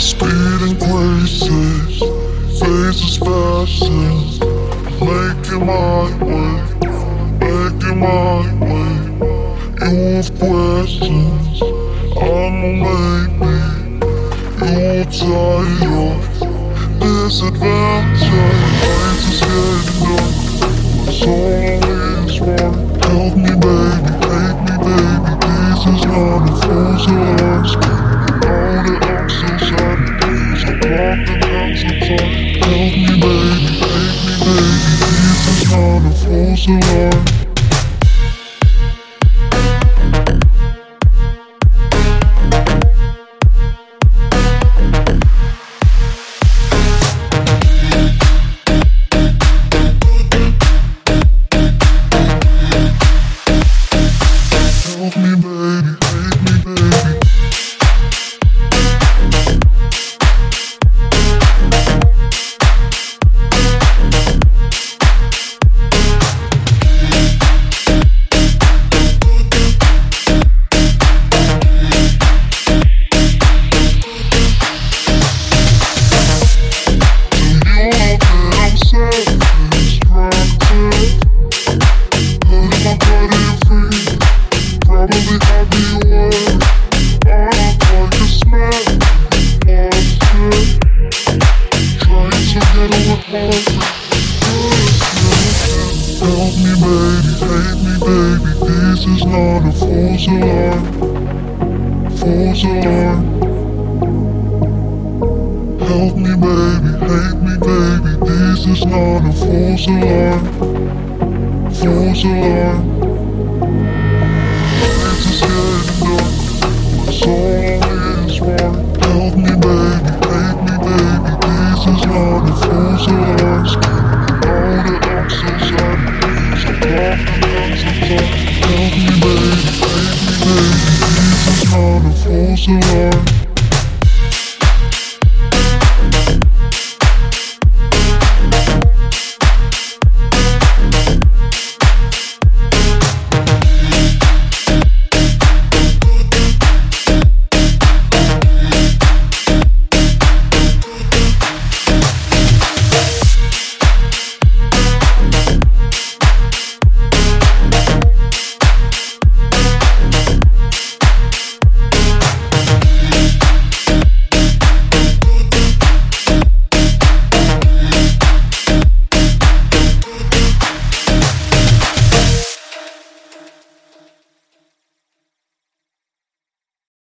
Speeding places, faces passing Making my way, making my way. You have questions, I'm a maybe You're tired of this adventure Life is getting dark, my is one. Help me baby, take me baby, this is not a fool's alarm Help me, baby, hate me, baby. This is a false alarm. Help me, baby, hate me, baby. This is not a false alarm. False alarm. Help me, baby, hate me, baby. This is not a false alarm. False alarm. Lights is getting dark. My soul is warm. Help me, baby, hate me, baby. This is not a false alarm. out a fools alive